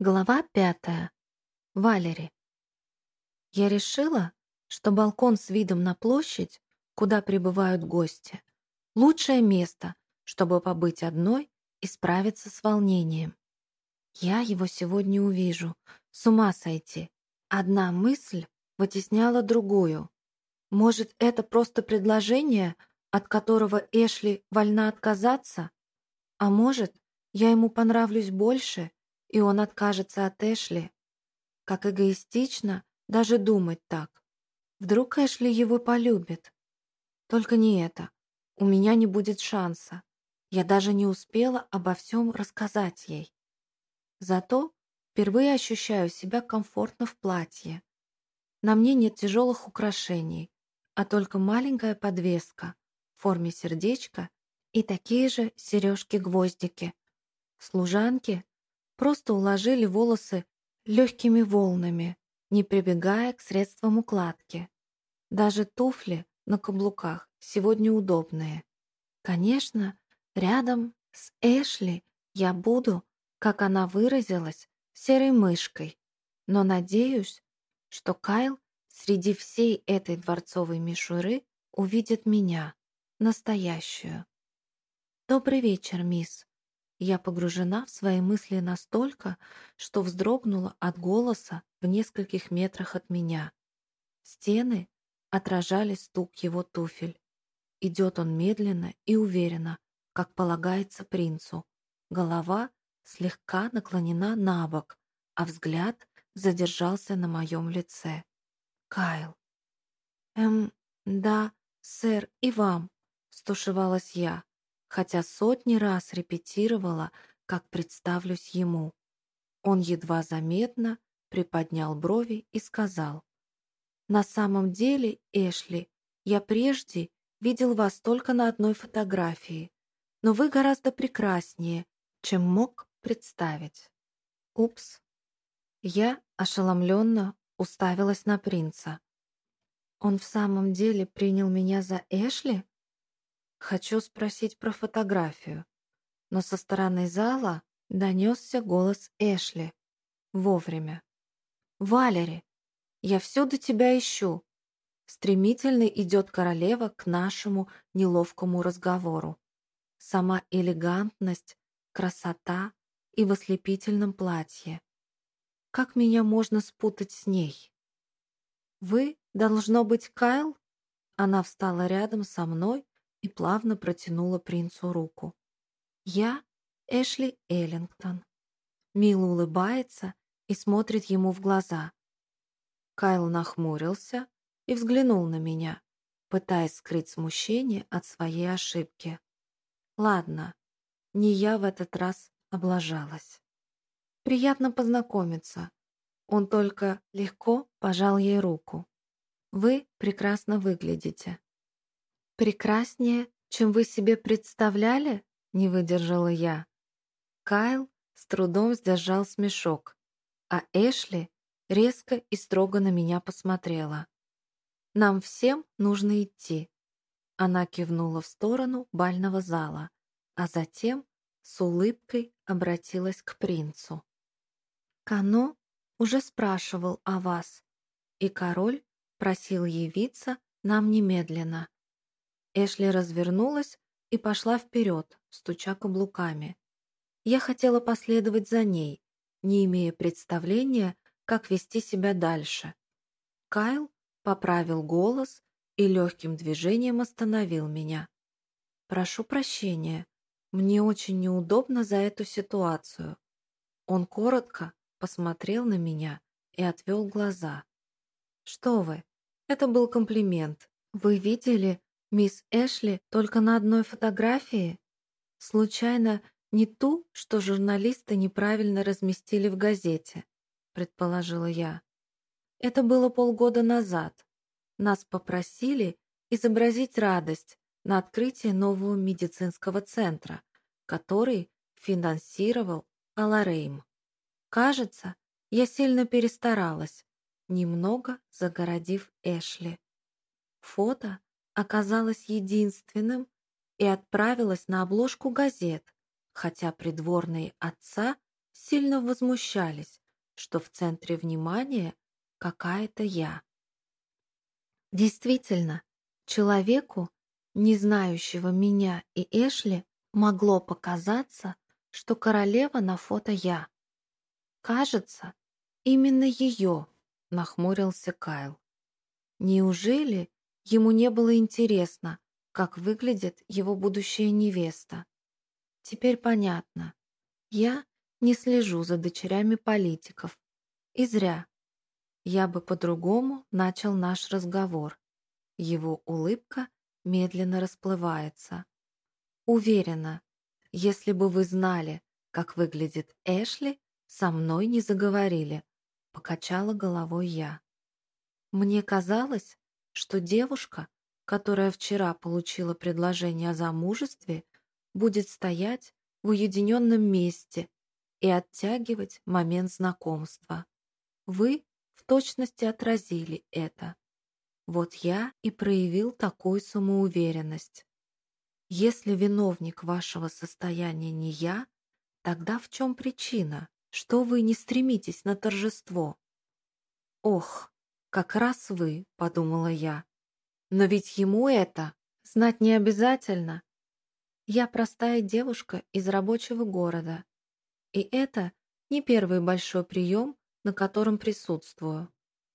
Глава пятая. Валери. Я решила, что балкон с видом на площадь, куда прибывают гости, лучшее место, чтобы побыть одной и справиться с волнением. Я его сегодня увижу, с ума сойти. Одна мысль вытесняла другую. Может, это просто предложение, от которого Эшли вольна отказаться? А может, я ему понравлюсь больше — и он откажется от Эшли. Как эгоистично даже думать так. Вдруг Эшли его полюбит. Только не это. У меня не будет шанса. Я даже не успела обо всем рассказать ей. Зато впервые ощущаю себя комфортно в платье. На мне нет тяжелых украшений, а только маленькая подвеска в форме сердечка и такие же сережки-гвоздики. Служанки просто уложили волосы легкими волнами, не прибегая к средствам укладки. Даже туфли на каблуках сегодня удобные. Конечно, рядом с Эшли я буду, как она выразилась, серой мышкой, но надеюсь, что Кайл среди всей этой дворцовой мишуры увидит меня, настоящую. «Добрый вечер, мисс», я погружена в свои мысли настолько, что вздрогнула от голоса в нескольких метрах от меня. Стены отражали стук его туфель. Идет он медленно и уверенно, как полагается принцу. Голова слегка наклонена на бок, а взгляд задержался на моем лице. Кайл. «Эм, да, сэр, и вам», — стушевалась я хотя сотни раз репетировала, как представлюсь ему. Он едва заметно приподнял брови и сказал, «На самом деле, Эшли, я прежде видел вас только на одной фотографии, но вы гораздо прекраснее, чем мог представить». Упс. Я ошеломленно уставилась на принца. «Он в самом деле принял меня за Эшли?» Хочу спросить про фотографию, но со стороны зала донесся голос Эшли. Вовремя. «Валери, я всюду тебя ищу!» Стремительно идет королева к нашему неловкому разговору. Сама элегантность, красота и в ослепительном платье. Как меня можно спутать с ней? «Вы, должно быть, Кайл?» Она встала рядом со мной и плавно протянула принцу руку. «Я Эшли Эллингтон». Мило улыбается и смотрит ему в глаза. Кайл нахмурился и взглянул на меня, пытаясь скрыть смущение от своей ошибки. Ладно, не я в этот раз облажалась. Приятно познакомиться. Он только легко пожал ей руку. Вы прекрасно выглядите. «Прекраснее, чем вы себе представляли?» — не выдержала я. Кайл с трудом сдержал смешок, а Эшли резко и строго на меня посмотрела. «Нам всем нужно идти». Она кивнула в сторону бального зала, а затем с улыбкой обратилась к принцу. «Кано уже спрашивал о вас, и король просил явиться нам немедленно. Эшли развернулась и пошла вперед, стуча каблуками. Я хотела последовать за ней, не имея представления, как вести себя дальше. Кайл поправил голос и легким движением остановил меня. «Прошу прощения, мне очень неудобно за эту ситуацию». Он коротко посмотрел на меня и отвел глаза. «Что вы, это был комплимент. Вы видели, Мисс Эшли только на одной фотографии? Случайно не ту, что журналисты неправильно разместили в газете, предположила я. Это было полгода назад. Нас попросили изобразить радость на открытии нового медицинского центра, который финансировал Аларейм. Кажется, я сильно перестаралась, немного загородив Эшли. Фото оказалась единственным и отправилась на обложку газет, хотя придворные отца сильно возмущались, что в центре внимания какая-то я. Действительно, человеку, не знающего меня и Эшли, могло показаться, что королева на фото я. Кажется, именно ее, нахмурился Кайл. Неужели ему не было интересно, как выглядит его будущая невеста? Теперь понятно. Я не слежу за дочерями политиков. И зря. Я бы по-другому начал наш разговор. Его улыбка медленно расплывается. Уверена, если бы вы знали, как выглядит Эшли, со мной не заговорили, покачала головой я. Мне казалось, что девушка, которая вчера получила предложение о замужестве, будет стоять в уединенном месте и оттягивать момент знакомства. Вы в точности отразили это. Вот я и проявил такую самоуверенность. Если виновник вашего состояния не я, тогда в чем причина, что вы не стремитесь на торжество? Ох, как раз вы, подумала я. Но ведь ему это знать не обязательно. Я простая девушка из рабочего города, и это не первый большой прием, на котором присутствую.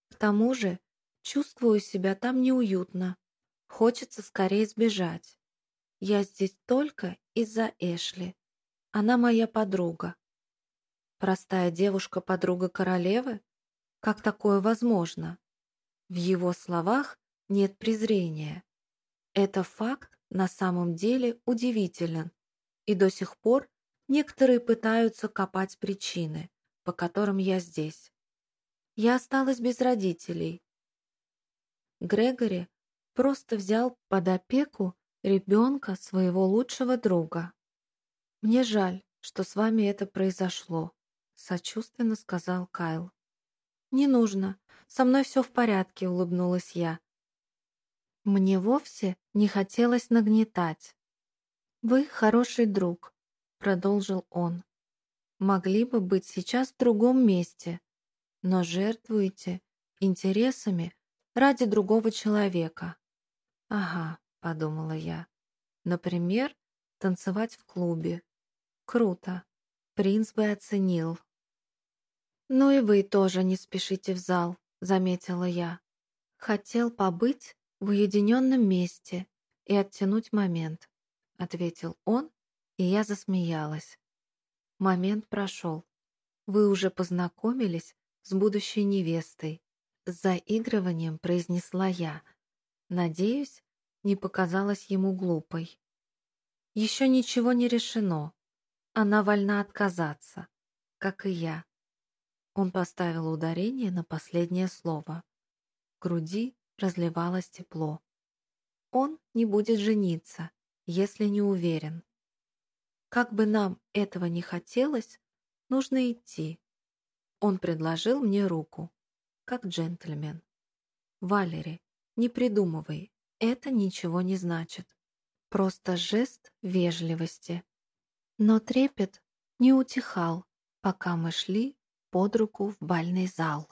К тому же чувствую себя там неуютно. Хочется скорее сбежать. Я здесь только из-за Эшли. Она моя подруга. Простая девушка подруга королевы? Как такое возможно? В его словах нет презрения. Это факт на самом деле удивителен, и до сих пор некоторые пытаются копать причины, по которым я здесь. Я осталась без родителей. Грегори просто взял под опеку ребенка своего лучшего друга. «Мне жаль, что с вами это произошло», — сочувственно сказал Кайл. «Не нужно. Со мной все в порядке», — улыбнулась я. Мне вовсе не хотелось нагнетать. «Вы хороший друг», — продолжил он. «Могли бы быть сейчас в другом месте, но жертвуете интересами ради другого человека». «Ага», подумала я. Например, танцевать в клубе. Круто. Принц бы оценил. «Ну и вы тоже не спешите в зал», — заметила я. «Хотел побыть в уединенном месте и оттянуть момент», — ответил он, и я засмеялась. Момент прошел. Вы уже познакомились с будущей невестой. С заигрыванием произнесла я. Надеюсь, не показалась ему глупой. Еще ничего не решено. Она вольна отказаться, как и я. Он поставил ударение на последнее слово. В груди разливалось тепло. Он не будет жениться, если не уверен. Как бы нам этого не хотелось, нужно идти. Он предложил мне руку, как джентльмен. Валери, не придумывай, это ничего не значит. Просто жест вежливости. Но трепет не утихал, пока мы шли под руку в бальный зал.